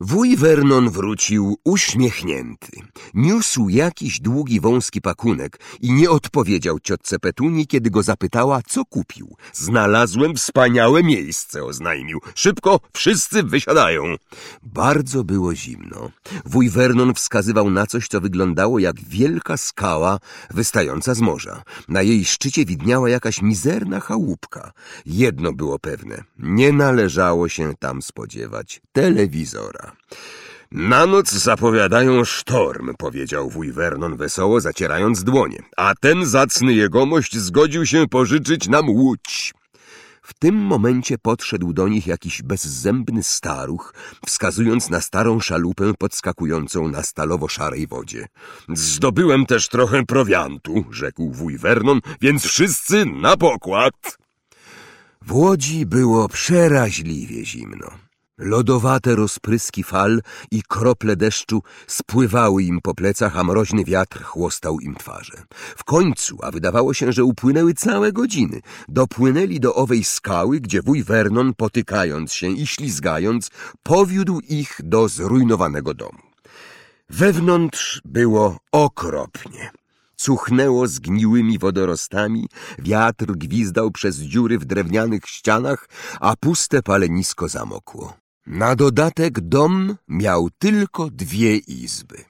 Wuj Vernon wrócił uśmiechnięty. Niósł jakiś długi, wąski pakunek i nie odpowiedział ciotce Petuni, kiedy go zapytała, co kupił. Znalazłem wspaniałe miejsce, oznajmił. Szybko, wszyscy wysiadają. Bardzo było zimno. Wuj Vernon wskazywał na coś, co wyglądało jak wielka skała wystająca z morza. Na jej szczycie widniała jakaś mizerna chałupka. Jedno było pewne. Nie należało się tam spodziewać telewizora. Na noc zapowiadają sztorm, powiedział wuj Vernon wesoło, zacierając dłonie. A ten zacny jegomość zgodził się pożyczyć nam łódź. W tym momencie podszedł do nich jakiś bezzębny staruch, wskazując na starą szalupę podskakującą na stalowo-szarej wodzie. Zdobyłem też trochę prowiantu, rzekł wuj Vernon, więc wszyscy na pokład. W łodzi było przeraźliwie zimno. Lodowate rozpryski fal i krople deszczu spływały im po plecach, a mroźny wiatr chłostał im twarze. W końcu, a wydawało się, że upłynęły całe godziny, dopłynęli do owej skały, gdzie wuj Vernon, potykając się i ślizgając, powiódł ich do zrujnowanego domu. Wewnątrz było okropnie. Cuchnęło zgniłymi wodorostami, wiatr gwizdał przez dziury w drewnianych ścianach, a puste palenisko zamokło. Na dodatek dom miał tylko dwie izby.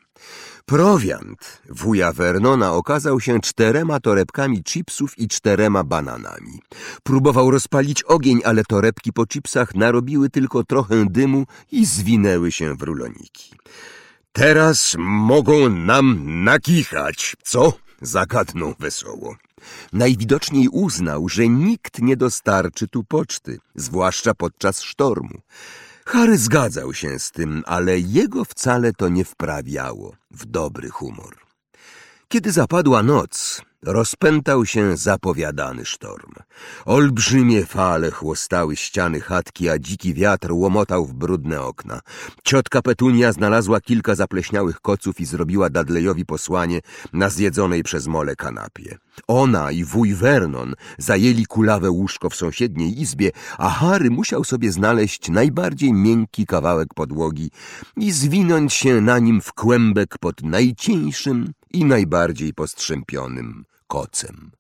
Prowiant wuja Vernona okazał się czterema torebkami chipsów i czterema bananami. Próbował rozpalić ogień, ale torebki po chipsach narobiły tylko trochę dymu i zwinęły się w ruloniki. Teraz mogą nam nakichać, co? Zagadnął wesoło. Najwidoczniej uznał, że nikt nie dostarczy tu poczty, zwłaszcza podczas sztormu. Harry zgadzał się z tym, ale jego wcale to nie wprawiało w dobry humor. Kiedy zapadła noc, rozpętał się zapowiadany sztorm. Olbrzymie fale chłostały ściany chatki, a dziki wiatr łomotał w brudne okna. Ciotka Petunia znalazła kilka zapleśniałych koców i zrobiła Dudleyowi posłanie na zjedzonej przez mole kanapie. Ona i wuj Vernon zajęli kulawe łóżko w sąsiedniej izbie, a Harry musiał sobie znaleźć najbardziej miękki kawałek podłogi i zwinąć się na nim w kłębek pod najcieńszym i najbardziej postrzępionym kocem.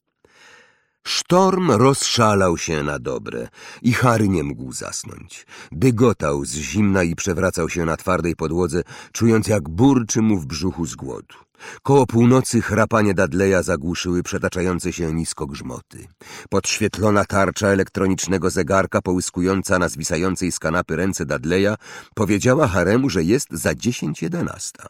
Sztorm rozszalał się na dobre i Harry nie mógł zasnąć. Dygotał z zimna i przewracał się na twardej podłodze, czując jak burczy mu w brzuchu z głodu. Koło północy chrapanie Dudleya zagłuszyły przetaczające się nisko grzmoty. Podświetlona tarcza elektronicznego zegarka połyskująca na zwisającej z kanapy ręce Dudleya powiedziała Haremu, że jest za dziesięć jedenasta.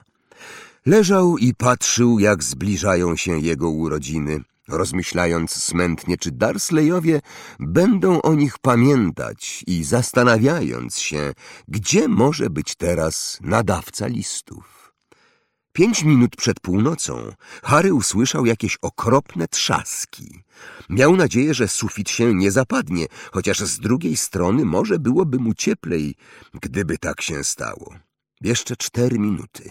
Leżał i patrzył, jak zbliżają się jego urodziny, rozmyślając smętnie, czy Darsleyowie będą o nich pamiętać i zastanawiając się, gdzie może być teraz nadawca listów. Pięć minut przed północą Harry usłyszał jakieś okropne trzaski. Miał nadzieję, że sufit się nie zapadnie, chociaż z drugiej strony może byłoby mu cieplej, gdyby tak się stało. Jeszcze cztery minuty.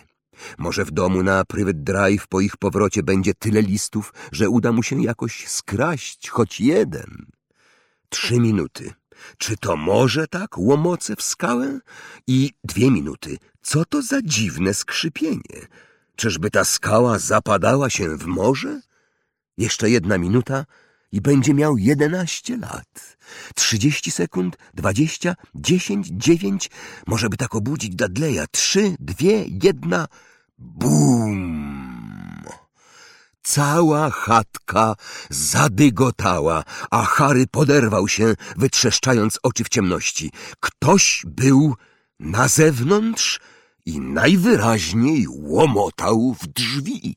Może w domu na Private Drive po ich powrocie będzie tyle listów, że uda mu się jakoś skraść choć jeden. Trzy minuty. Czy to może tak łomoce w skałę? I dwie minuty. Co to za dziwne skrzypienie? Czyżby ta skała zapadała się w morze? Jeszcze jedna minuta i będzie miał jedenaście lat. Trzydzieści sekund, dwadzieścia, dziesięć, dziewięć. Może by tak obudzić Dudleya. Trzy, dwie, jedna. Bum! Cała chatka zadygotała, a Harry poderwał się, wytrzeszczając oczy w ciemności. Ktoś był na zewnątrz i najwyraźniej łomotał w drzwi.